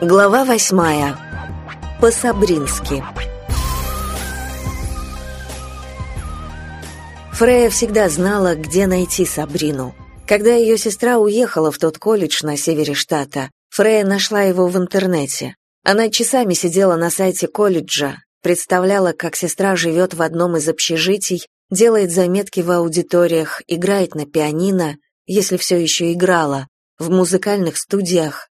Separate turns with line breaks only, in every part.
Глава восьмая. По-сабрински. Фрея всегда знала, где найти Сабрину. Когда ее сестра уехала в тот колледж на севере штата, Фрея нашла его в интернете. Она часами сидела на сайте колледжа, представляла, как сестра живет в одном из общежитий, делает заметки в аудиториях, играет на пианино, если все еще играла, в музыкальных студиях,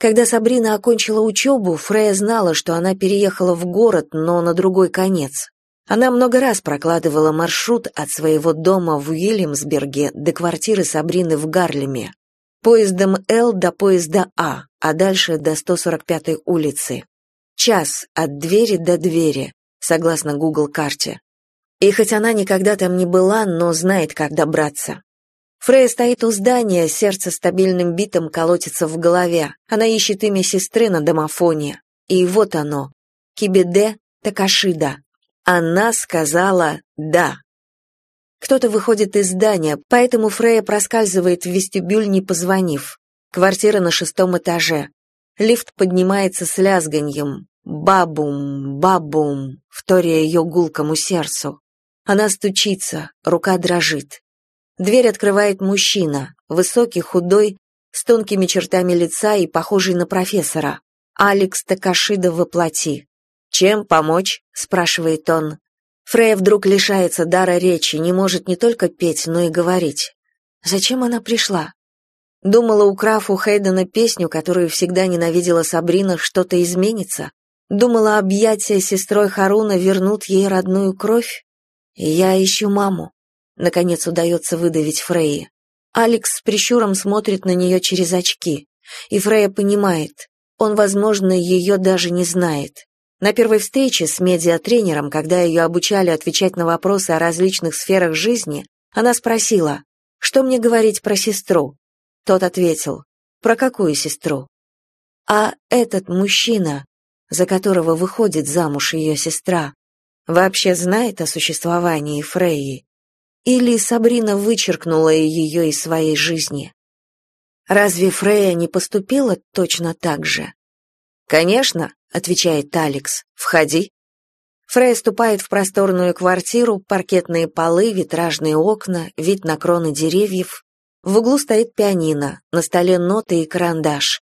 когда Сабрина окончила учебу, Фрея знала, что она переехала в город, но на другой конец. Она много раз прокладывала маршрут от своего дома в Уильямсберге до квартиры Сабрины в Гарлеме. Поездом Л до поезда А, а дальше до 145-й улицы. Час от двери до двери, согласно Google карте. И хоть она никогда там не была, но знает, как добраться. Фрея стоит у здания, сердце стабильным битом колотится в голове. Она ищет имя сестры на домофоне. И вот оно. Кибеде Такашида. Она сказала «да». Кто-то выходит из здания, поэтому Фрея проскальзывает в вестибюль, не позвонив. Квартира на шестом этаже. Лифт поднимается с лязганьем. Бабум, бабум, вторя ее гулкому сердцу. Она стучится, рука дрожит. Дверь открывает мужчина, высокий, худой, с тонкими чертами лица и похожий на профессора. Алекс Такашида воплоти. «Чем помочь?» — спрашивает он. Фрея вдруг лишается дара речи, не может не только петь, но и говорить. Зачем она пришла? Думала, украв у Хейдена песню, которую всегда ненавидела Сабрина, что-то изменится? Думала, объятия сестрой Харуна вернут ей родную кровь? Я ищу маму. Наконец удается выдавить Фрейе. Алекс с прищуром смотрит на нее через очки. И Фрея понимает, он, возможно, ее даже не знает. На первой встрече с медиатренером, когда ее обучали отвечать на вопросы о различных сферах жизни, она спросила, что мне говорить про сестру? Тот ответил, про какую сестру? А этот мужчина, за которого выходит замуж ее сестра, вообще знает о существовании Фрейи? Или Сабрина вычеркнула ее из своей жизни? Разве Фрея не поступила точно так же? «Конечно», — отвечает Алекс, — «входи». Фрея ступает в просторную квартиру, паркетные полы, витражные окна, вид на кроны деревьев. В углу стоит пианино, на столе ноты и карандаш.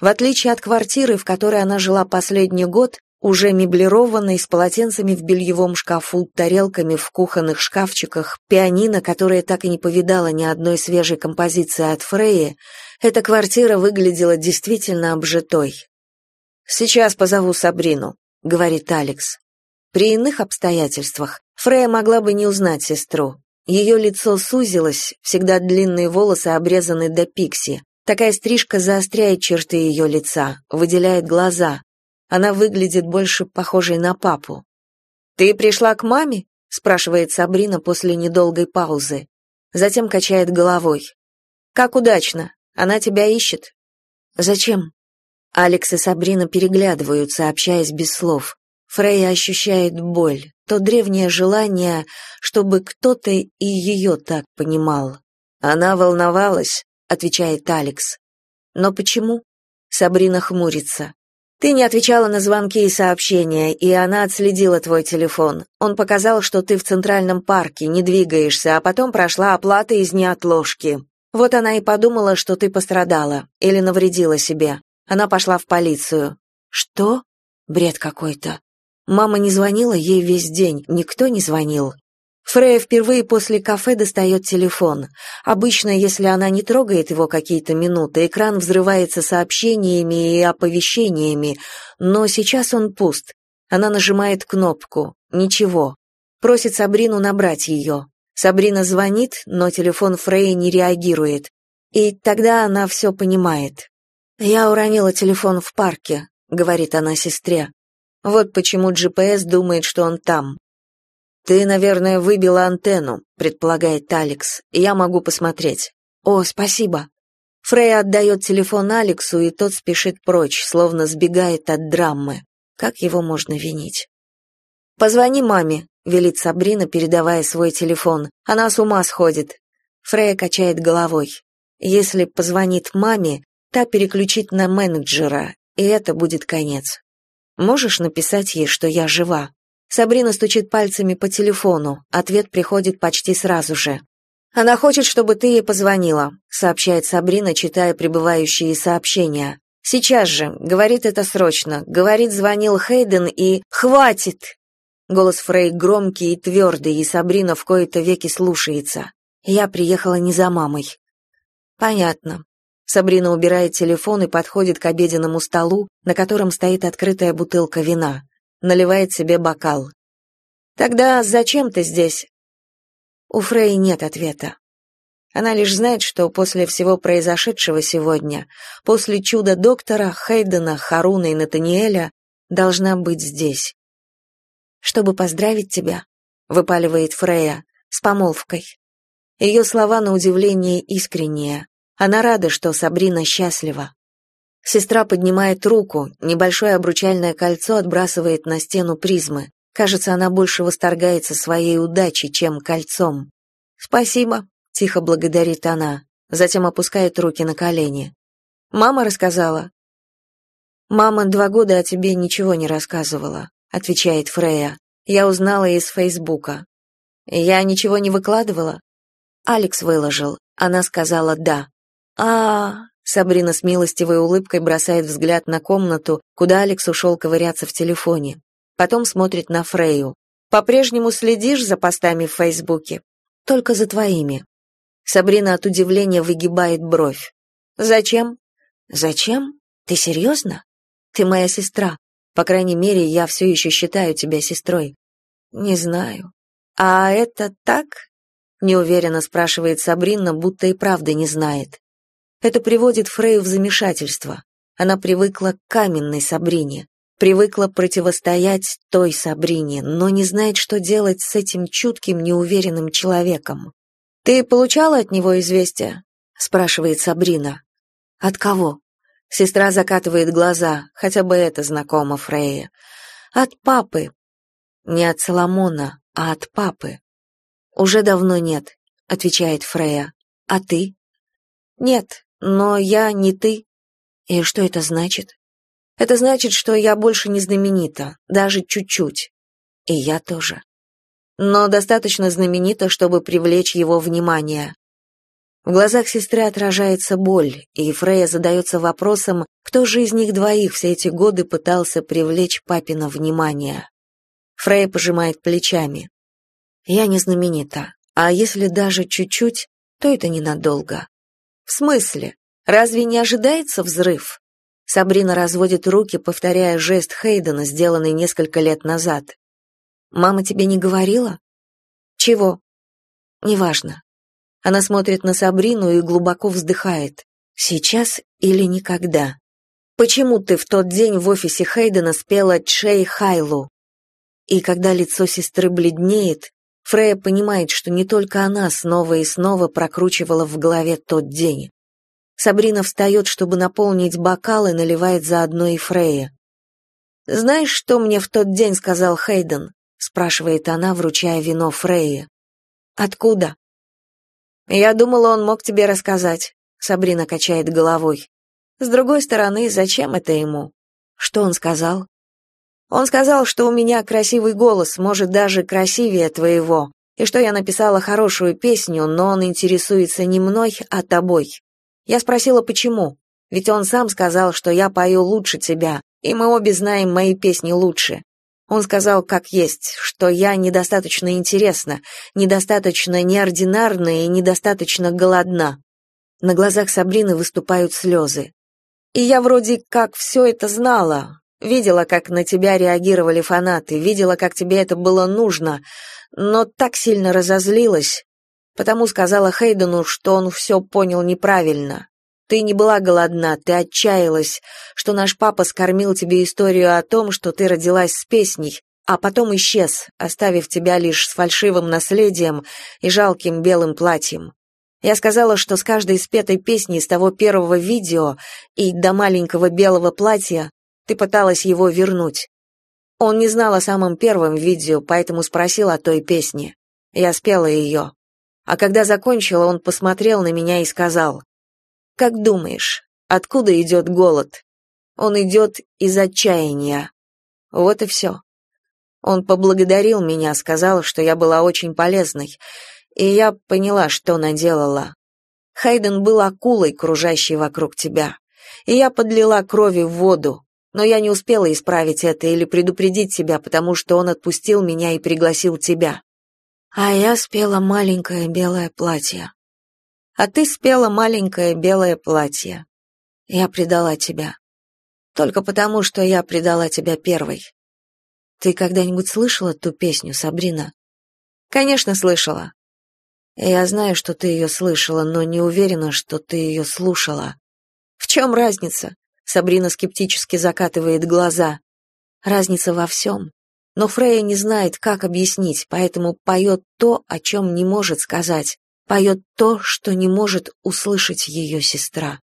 В отличие от квартиры, в которой она жила последний год, уже меблированной, с полотенцами в бельевом шкафу, тарелками в кухонных шкафчиках, пианино, которое так и не повидало ни одной свежей композиции от Фреи, эта квартира выглядела действительно обжитой. «Сейчас позову Сабрину», — говорит Алекс. При иных обстоятельствах Фрея могла бы не узнать сестру. Ее лицо сузилось, всегда длинные волосы обрезаны до пикси. Такая стрижка заостряет черты ее лица, выделяет глаза, она выглядит больше похожей на папу. «Ты пришла к маме?» — спрашивает Сабрина после недолгой паузы. Затем качает головой. «Как удачно. Она тебя ищет». «Зачем?» Алекс и Сабрина переглядываются, общаясь без слов. Фрейя ощущает боль, то древнее желание, чтобы кто-то и ее так понимал. «Она волновалась», — отвечает Алекс. «Но почему?» Сабрина хмурится. Ты не отвечала на звонки и сообщения, и она отследила твой телефон. Он показал, что ты в Центральном парке, не двигаешься, а потом прошла оплата из неотложки. Вот она и подумала, что ты пострадала или навредила себе. Она пошла в полицию. Что? Бред какой-то. Мама не звонила ей весь день, никто не звонил. Фрея впервые после кафе достает телефон. Обычно, если она не трогает его какие-то минуты, экран взрывается сообщениями и оповещениями, но сейчас он пуст. Она нажимает кнопку. Ничего. Просит Сабрину набрать ее. Сабрина звонит, но телефон Фреи не реагирует. И тогда она все понимает. «Я уронила телефон в парке», — говорит она сестре. Вот почему GPS думает, что он там. «Ты, наверное, выбила антенну», — предполагает Алекс. «Я могу посмотреть». «О, спасибо». Фрей отдает телефон Алексу, и тот спешит прочь, словно сбегает от драмы. Как его можно винить? «Позвони маме», — велит Сабрина, передавая свой телефон. «Она с ума сходит». Фрея качает головой. Если позвонит маме, та переключит на менеджера, и это будет конец. Можешь написать ей, что я жива? Сабрина стучит пальцами по телефону. Ответ приходит почти сразу же. Она хочет, чтобы ты ей позвонила, сообщает Сабрина, читая прибывающие сообщения. Сейчас же, говорит это срочно. Говорит, звонил Хейден и хватит. Голос Фрей громкий и твердый, и Сабрина в кои-то веки слушается. Я приехала не за мамой. Понятно. Сабрина убирает телефон и подходит к обеденному столу, на котором стоит открытая бутылка вина. Наливает себе бокал. Тогда зачем ты здесь? У Фрей нет ответа. Она лишь знает, что после всего произошедшего сегодня, после чуда доктора, Хейдена, Харуна и Натаниэля, должна быть здесь. «Чтобы поздравить тебя», — выпаливает Фрея, — «с помолвкой». Ее слова на удивление искренние. Она рада, что Сабрина счастлива. Сестра поднимает руку, небольшое обручальное кольцо отбрасывает на стену призмы. Кажется, она больше восторгается своей удачей, чем кольцом. «Спасибо», — тихо благодарит она, затем опускает руки на колени. «Мама рассказала?» «Мама два года о тебе ничего не рассказывала», — отвечает Фрея. «Я узнала из Фейсбука». «Я ничего не выкладывала?» Алекс выложил. Она сказала «да». а, Сабрина с милостивой улыбкой бросает взгляд на комнату, куда Алекс ушел ковыряться в телефоне потом смотрит на Фрейю. «По-прежнему следишь за постами в Фейсбуке?» «Только за твоими». Сабрина от удивления выгибает бровь. «Зачем?» «Зачем? Ты серьезно? Ты моя сестра. По крайней мере, я все еще считаю тебя сестрой». «Не знаю». «А это так?» неуверенно спрашивает Сабрина, будто и правда не знает. Это приводит Фрейю в замешательство. Она привыкла к каменной Сабрине привыкла противостоять той Сабрине, но не знает, что делать с этим чутким, неуверенным человеком. «Ты получала от него известие?» — спрашивает Сабрина. «От кого?» Сестра закатывает глаза, хотя бы это знакомо Фрейе. «От папы». «Не от Соломона, а от папы». «Уже давно нет», — отвечает Фрея. «А ты?» «Нет, но я не ты». «И что это значит?» Это значит, что я больше не знаменита, даже чуть-чуть. И я тоже. Но достаточно знаменита, чтобы привлечь его внимание. В глазах сестры отражается боль, и Фрея задается вопросом, кто же из них двоих все эти годы пытался привлечь папина внимание. Фрея пожимает плечами. «Я не знаменита, а если даже чуть-чуть, то это ненадолго». «В смысле? Разве не ожидается взрыв?» Сабрина разводит руки, повторяя жест Хейдена, сделанный несколько лет назад. «Мама тебе не говорила?» «Чего?» «Неважно». Она смотрит на Сабрину и глубоко вздыхает. «Сейчас или никогда?» «Почему ты в тот день в офисе Хейдена спела Чей Хайлу?» И когда лицо сестры бледнеет, Фрея понимает, что не только она снова и снова прокручивала в голове тот день. Сабрина встает, чтобы наполнить бокал и наливает заодно и Фрея. «Знаешь, что мне в тот день сказал Хейден?» — спрашивает она, вручая вино Фрейе. «Откуда?» «Я думала, он мог тебе рассказать», — Сабрина качает головой. «С другой стороны, зачем это ему?» «Что он сказал?» «Он сказал, что у меня красивый голос, может, даже красивее твоего, и что я написала хорошую песню, но он интересуется не мной, а тобой. Я спросила, почему, ведь он сам сказал, что я пою лучше тебя, и мы обе знаем мои песни лучше. Он сказал, как есть, что я недостаточно интересна, недостаточно неординарна и недостаточно голодна. На глазах Сабрины выступают слезы. И я вроде как все это знала, видела, как на тебя реагировали фанаты, видела, как тебе это было нужно, но так сильно разозлилась, потому сказала Хейдену, что он все понял неправильно. Ты не была голодна, ты отчаялась, что наш папа скормил тебе историю о том, что ты родилась с песней, а потом исчез, оставив тебя лишь с фальшивым наследием и жалким белым платьем. Я сказала, что с каждой спетой песней с того первого видео и до маленького белого платья ты пыталась его вернуть. Он не знал о самом первом видео, поэтому спросил о той песне. Я спела ее. А когда закончила, он посмотрел на меня и сказал, «Как думаешь, откуда идет голод?» Он идет из отчаяния. Вот и все. Он поблагодарил меня, сказал, что я была очень полезной, и я поняла, что наделала. Хайден был акулой, кружащей вокруг тебя, и я подлила крови в воду, но я не успела исправить это или предупредить тебя, потому что он отпустил меня и пригласил тебя. А я спела маленькое белое платье. А ты спела маленькое белое платье. Я предала тебя. Только потому, что я предала тебя первой. Ты когда-нибудь слышала ту песню, Сабрина? Конечно, слышала. Я знаю, что ты ее слышала, но не уверена, что ты ее слушала. В чем разница? Сабрина скептически закатывает глаза. Разница во всем. Но Фрея не знает, как объяснить, поэтому поет то, о чем не может сказать, поет то, что не может услышать ее сестра.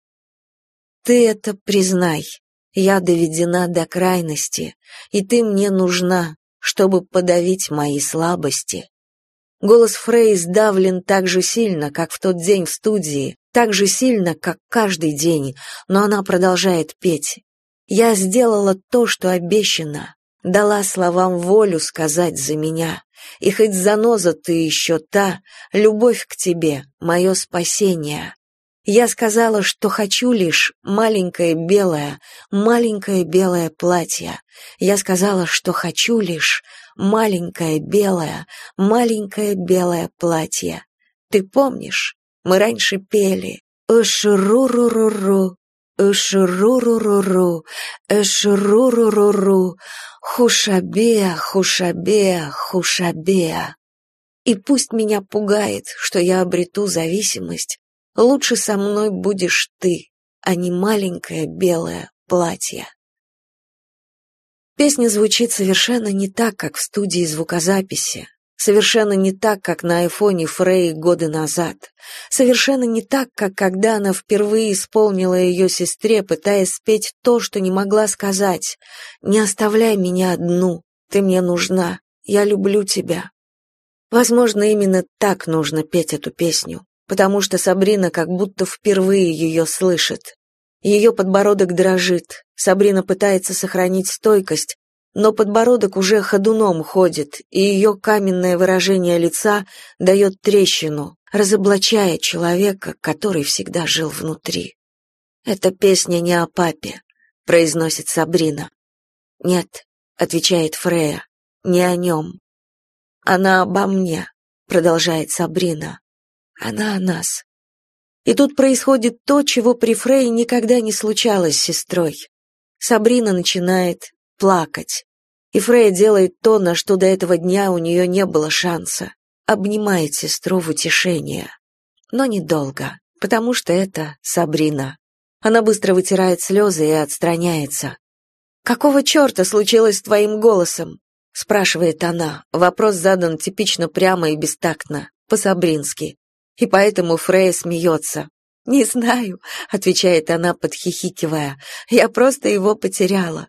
Ты это признай. Я доведена до крайности, и ты мне нужна, чтобы подавить мои слабости. Голос Фрей сдавлен так же сильно, как в тот день в студии, так же сильно, как каждый день, но она продолжает петь. Я сделала то, что обещано, дала словам волю сказать за меня. И хоть заноза ты еще та, любовь к тебе — мое спасение. Я сказала, что хочу лишь маленькое белое, маленькое белое платье. Я сказала, что хочу лишь маленькое белое, маленькое белое платье. Ты помнишь? Мы раньше пели «Эшру-ру-ру-ру, эшру-ру-ру-ру, эшру-ру-ру-ру, хушабеа, хушабеа, хушабеа». И пусть меня пугает, что я обрету зависимость, Лучше со мной будешь ты, а не маленькое белое платье. Песня звучит совершенно не так, как в студии звукозаписи, совершенно не так, как на айфоне Фрей годы назад, совершенно не так, как когда она впервые исполнила ее сестре, пытаясь спеть то, что не могла сказать. «Не оставляй меня одну, ты мне нужна, я люблю тебя». Возможно, именно так нужно петь эту песню потому что Сабрина как будто впервые ее слышит. Ее подбородок дрожит, Сабрина пытается сохранить стойкость, но подбородок уже ходуном ходит, и ее каменное выражение лица дает трещину, разоблачая человека, который всегда жил внутри. «Эта песня не о папе», — произносит Сабрина. «Нет», — отвечает Фрея, — «не о нем». «Она обо мне», — продолжает Сабрина. Она о нас. И тут происходит то, чего при Фрей никогда не случалось с сестрой. Сабрина начинает плакать. И Фрей делает то, на что до этого дня у нее не было шанса. Обнимает сестру в утешение. Но недолго, потому что это Сабрина. Она быстро вытирает слезы и отстраняется. «Какого черта случилось с твоим голосом?» — спрашивает она. Вопрос задан типично прямо и бестактно, по-сабрински и поэтому Фрея смеется. «Не знаю», — отвечает она, подхихикивая, — «я просто его потеряла».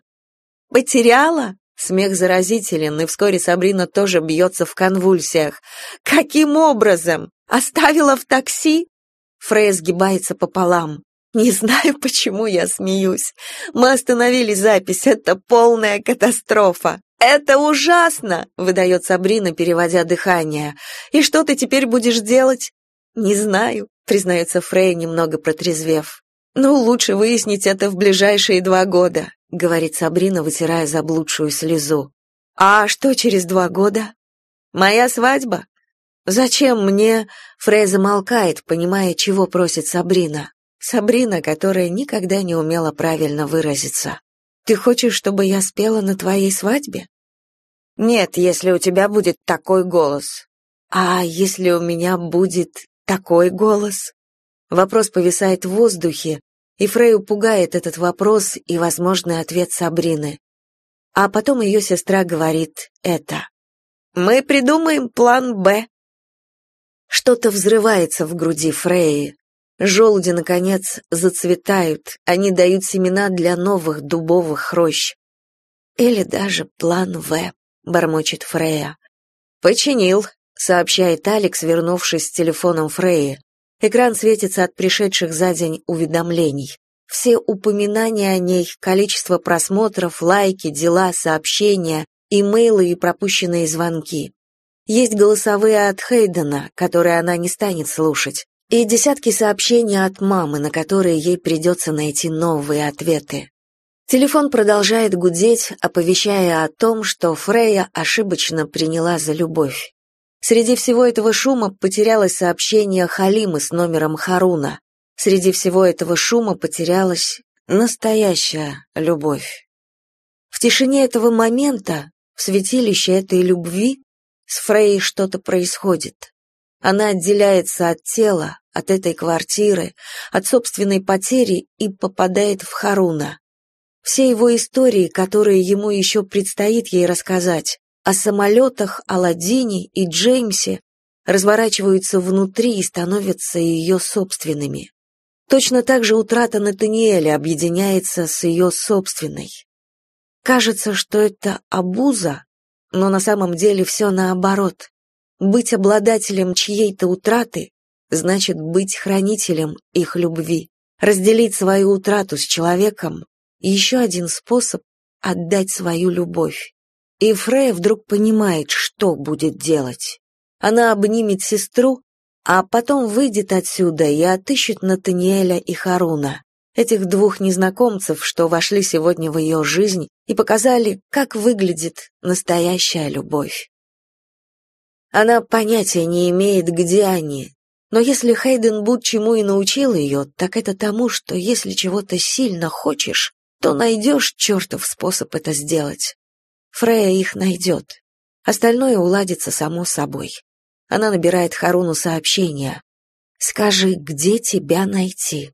«Потеряла?» Смех заразителен, и вскоре Сабрина тоже бьется в конвульсиях. «Каким образом? Оставила в такси?» Фрея сгибается пополам. «Не знаю, почему я смеюсь. Мы остановили запись, это полная катастрофа». «Это ужасно!» — выдает Сабрина, переводя дыхание. «И что ты теперь будешь делать?» «Не знаю», — признается Фрей, немного протрезвев. «Ну, лучше выяснить это в ближайшие два года», — говорит Сабрина, вытирая заблудшую слезу. «А что через два года?» «Моя свадьба?» «Зачем мне...» — Фрей замолкает, понимая, чего просит Сабрина. Сабрина, которая никогда не умела правильно выразиться. «Ты хочешь, чтобы я спела на твоей свадьбе?» «Нет, если у тебя будет такой голос». «А если у меня будет такой голос? Вопрос повисает в воздухе, и Фрею пугает этот вопрос и возможный ответ Сабрины. А потом ее сестра говорит это. «Мы придумаем план «Б». Что-то взрывается в груди Фреи. Желуди, наконец, зацветают, они дают семена для новых дубовых рощ. Или даже план «В», — бормочет Фрея. «Починил», сообщает Алекс, вернувшись с телефоном Фреи. Экран светится от пришедших за день уведомлений. Все упоминания о ней, количество просмотров, лайки, дела, сообщения, имейлы и пропущенные звонки. Есть голосовые от Хейдена, которые она не станет слушать, и десятки сообщений от мамы, на которые ей придется найти новые ответы. Телефон продолжает гудеть, оповещая о том, что Фрея ошибочно приняла за любовь. Среди всего этого шума потерялось сообщение Халимы с номером Харуна. Среди всего этого шума потерялась настоящая любовь. В тишине этого момента, в святилище этой любви, с Фрей что-то происходит. Она отделяется от тела, от этой квартиры, от собственной потери и попадает в Харуна. Все его истории, которые ему еще предстоит ей рассказать, о самолетах, Аладдине и Джеймсе разворачиваются внутри и становятся ее собственными. Точно так же утрата Натаниэля объединяется с ее собственной. Кажется, что это абуза, но на самом деле все наоборот. Быть обладателем чьей-то утраты значит быть хранителем их любви. Разделить свою утрату с человеком — еще один способ отдать свою любовь. И Фрея вдруг понимает, что будет делать. Она обнимет сестру, а потом выйдет отсюда и отыщет Натаниэля и Харуна, этих двух незнакомцев, что вошли сегодня в ее жизнь и показали, как выглядит настоящая любовь. Она понятия не имеет, где они, но если Хейден Буд чему и научил ее, так это тому, что если чего-то сильно хочешь, то найдешь чертов способ это сделать. Фрея их найдет. Остальное уладится само собой. Она набирает Харуну сообщение. «Скажи, где тебя найти?»